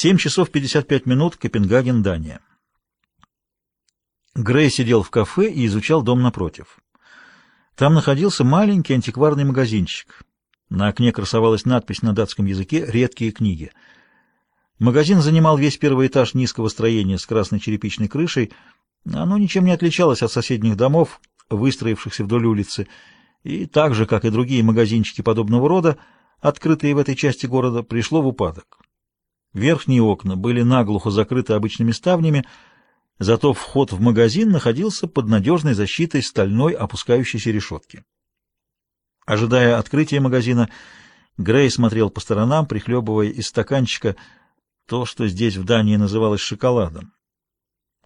7 часов 55 минут, Копенгаген, Дания. Грей сидел в кафе и изучал дом напротив. Там находился маленький антикварный магазинчик. На окне красовалась надпись на датском языке «Редкие книги». Магазин занимал весь первый этаж низкого строения с красной черепичной крышей. Оно ничем не отличалось от соседних домов, выстроившихся вдоль улицы, и так же, как и другие магазинчики подобного рода, открытые в этой части города, пришло в упадок. Верхние окна были наглухо закрыты обычными ставнями, зато вход в магазин находился под надежной защитой стальной опускающейся решетки. Ожидая открытия магазина, Грей смотрел по сторонам, прихлебывая из стаканчика то, что здесь в Дании называлось шоколадом.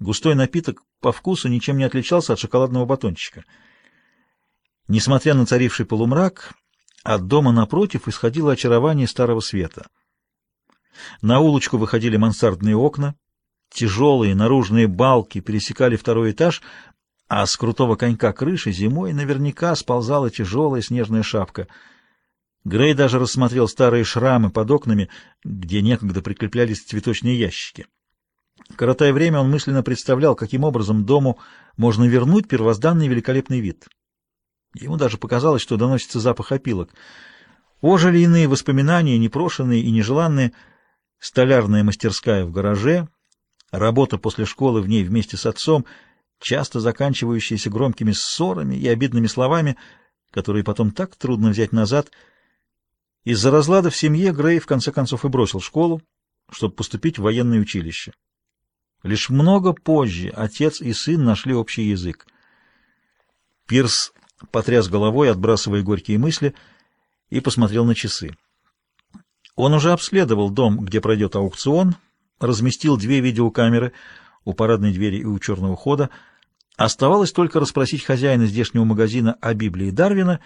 Густой напиток по вкусу ничем не отличался от шоколадного батончика. Несмотря на царивший полумрак, от дома напротив исходило очарование старого света — на улочку выходили мансардные окна, тяжелые наружные балки пересекали второй этаж, а с крутого конька крыши зимой наверняка сползала тяжелая снежная шапка. Грей даже рассмотрел старые шрамы под окнами, где некогда прикреплялись цветочные ящики. Коротая время он мысленно представлял, каким образом дому можно вернуть первозданный великолепный вид. Ему даже показалось, что доносится запах опилок. Ожили иные воспоминания, непрошенные и нежеланные — столярная мастерская в гараже, работа после школы в ней вместе с отцом, часто заканчивающиеся громкими ссорами и обидными словами, которые потом так трудно взять назад. Из-за разлада в семье Грей в конце концов и бросил школу, чтобы поступить в военное училище. Лишь много позже отец и сын нашли общий язык. Пирс потряс головой, отбрасывая горькие мысли, и посмотрел на часы. Он уже обследовал дом, где пройдет аукцион, разместил две видеокамеры у парадной двери и у черного хода. Оставалось только расспросить хозяина здешнего магазина о Библии Дарвина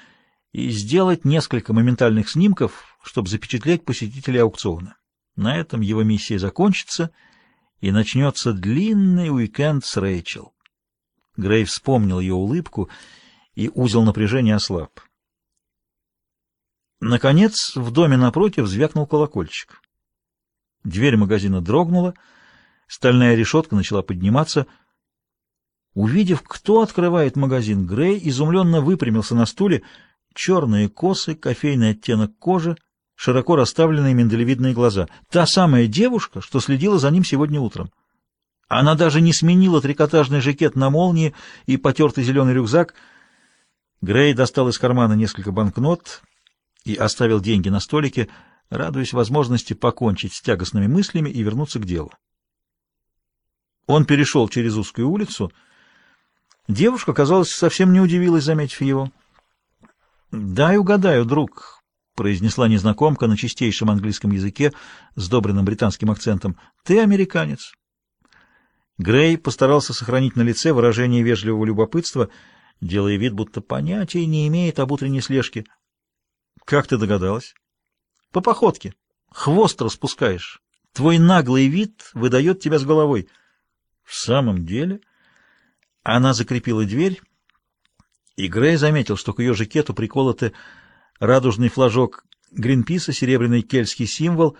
и сделать несколько моментальных снимков, чтобы запечатлеть посетителей аукциона. На этом его миссия закончится, и начнется длинный уикенд с Рэйчел. Грей вспомнил ее улыбку, и узел напряжения ослаб. Наконец, в доме напротив звякнул колокольчик. Дверь магазина дрогнула, стальная решетка начала подниматься. Увидев, кто открывает магазин, Грей изумленно выпрямился на стуле. Черные косы, кофейный оттенок кожи, широко расставленные миндалевидные глаза. Та самая девушка, что следила за ним сегодня утром. Она даже не сменила трикотажный жакет на молнии и потертый зеленый рюкзак. Грей достал из кармана несколько банкнот — и оставил деньги на столике, радуясь возможности покончить с тягостными мыслями и вернуться к делу. Он перешел через узкую улицу. Девушка, казалось, совсем не удивилась, заметив его. «Дай угадаю, друг», — произнесла незнакомка на чистейшем английском языке с добрым британским акцентом. «Ты американец». Грей постарался сохранить на лице выражение вежливого любопытства, делая вид, будто понятия не имеет об утренней слежке. Как ты догадалась? По походке. Хвост распускаешь. Твой наглый вид выдает тебя с головой. В самом деле? Она закрепила дверь, и Грей заметил, что к ее жакету приколоты радужный флажок Гринписа, серебряный кельтский символ,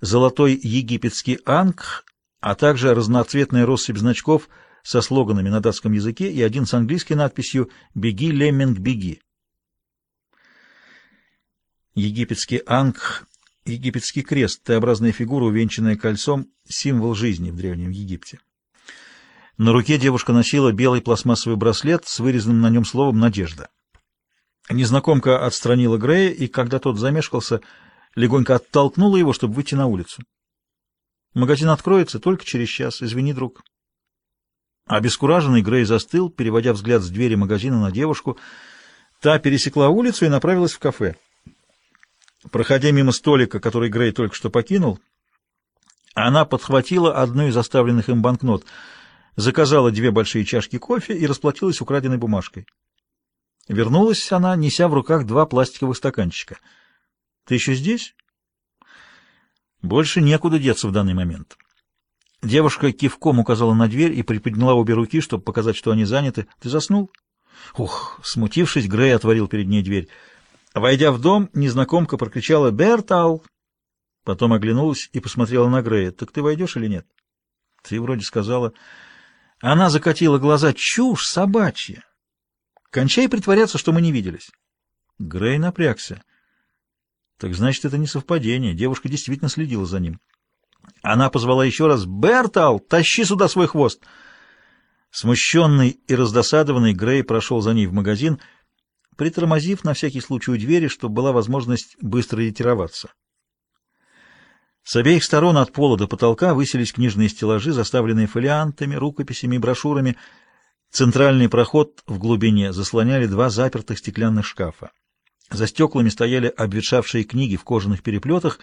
золотой египетский анг, а также разноцветная россыпь значков со слоганами на датском языке и один с английской надписью «Беги, Лемминг, беги». Египетский анг, египетский крест, Т-образная фигура, увенчанная кольцом, символ жизни в Древнем Египте. На руке девушка носила белый пластмассовый браслет с вырезанным на нем словом «Надежда». Незнакомка отстранила Грея, и когда тот замешкался, легонько оттолкнула его, чтобы выйти на улицу. «Магазин откроется только через час. Извини, друг». Обескураженный Грей застыл, переводя взгляд с двери магазина на девушку. Та пересекла улицу и направилась в кафе. Проходя мимо столика, который Грей только что покинул, она подхватила одну из оставленных им банкнот, заказала две большие чашки кофе и расплатилась украденной бумажкой. Вернулась она, неся в руках два пластиковых стаканчика. — Ты еще здесь? Больше некуда деться в данный момент. Девушка кивком указала на дверь и приподняла обе руки, чтобы показать, что они заняты. — Ты заснул? Ух, смутившись, Грей отворил перед ней дверь. Войдя в дом, незнакомка прокричала «Бертал!». Потом оглянулась и посмотрела на Грея. «Так ты войдешь или нет?» «Ты вроде сказала...» Она закатила глаза. «Чушь собачья! Кончай притворяться, что мы не виделись». Грей напрягся. «Так значит, это не совпадение. Девушка действительно следила за ним». Она позвала еще раз. «Бертал, тащи сюда свой хвост!» Смущенный и раздосадованный, Грей прошел за ней в магазин, притормозив на всякий случай у двери, чтобы была возможность быстро ретироваться. С обеих сторон от пола до потолка высились книжные стеллажи, заставленные фолиантами, рукописями и брошюрами. Центральный проход в глубине заслоняли два запертых стеклянных шкафа. За стеклами стояли обветшавшие книги в кожаных переплетах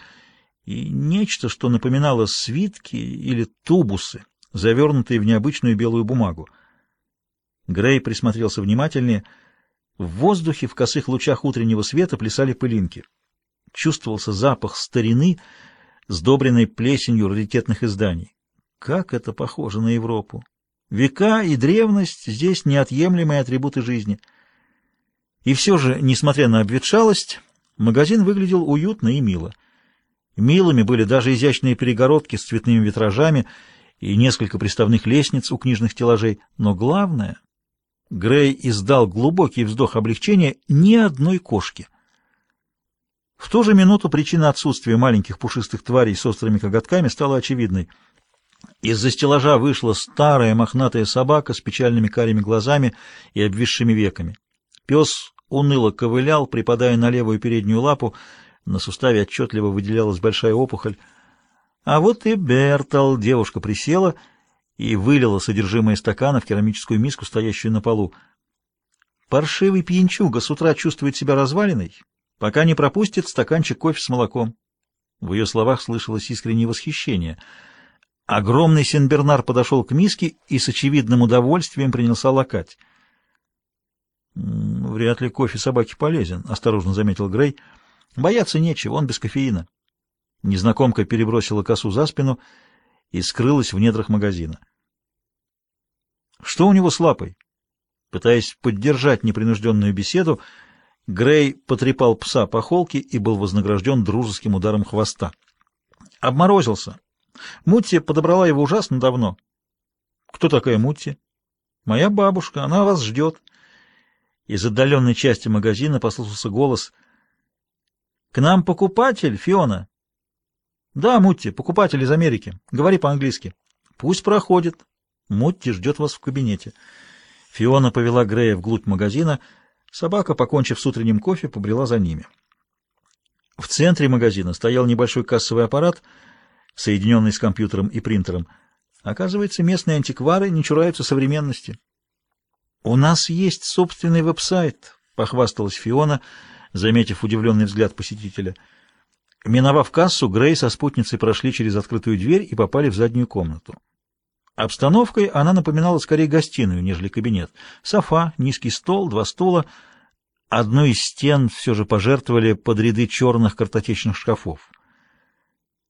и нечто, что напоминало свитки или тубусы, завернутые в необычную белую бумагу. Грей присмотрелся внимательнее. В воздухе в косых лучах утреннего света плясали пылинки. Чувствовался запах старины, сдобренной плесенью раритетных изданий. Как это похоже на Европу! Века и древность здесь неотъемлемые атрибуты жизни. И все же, несмотря на обветшалость, магазин выглядел уютно и мило. Милыми были даже изящные перегородки с цветными витражами и несколько приставных лестниц у книжных стеллажей, но главное, Грей издал глубокий вздох облегчения ни одной кошки. В ту же минуту причина отсутствия маленьких пушистых тварей с острыми коготками стала очевидной. Из-за стеллажа вышла старая мохнатая собака с печальными карими глазами и обвисшими веками. Пес уныло ковылял, припадая на левую переднюю лапу, на суставе отчетливо выделялась большая опухоль. А вот и Бертал. Девушка присела и вылила содержимое стакана в керамическую миску, стоящую на полу. Паршивый пьянчуга с утра чувствует себя разваленной, пока не пропустит стаканчик кофе с молоком. В ее словах слышалось искреннее восхищение. Огромный Сенбернар подошел к миске и с очевидным удовольствием принялся лакать. «Вряд ли кофе собаке полезен», — осторожно заметил Грей. «Бояться нечего, он без кофеина». Незнакомка перебросила косу за спину и скрылась в недрах магазина. «Что у него с лапой?» Пытаясь поддержать непринужденную беседу, Грей потрепал пса по холке и был вознагражден дружеским ударом хвоста. Обморозился. Мутти подобрала его ужасно давно. «Кто такая Мутти?» «Моя бабушка, она вас ждет». Из отдаленной части магазина послышался голос. «К нам покупатель, Фиона!» Да, Мутти, покупатель из Америки. Говори по-английски. Пусть проходит. Мутти ждет вас в кабинете. Фиона повела Грея вглубь магазина. Собака, покончив с утренним кофе, побрела за ними. В центре магазина стоял небольшой кассовый аппарат, соединенный с компьютером и принтером. Оказывается, местные антиквары не чураются современности. «У нас есть собственный веб-сайт», — похвасталась Фиона, заметив удивленный взгляд посетителя — Миновав кассу, Грей со спутницей прошли через открытую дверь и попали в заднюю комнату. Обстановкой она напоминала скорее гостиную, нежели кабинет. Софа, низкий стол, два стула. Одну из стен все же пожертвовали под ряды черных картотечных шкафов.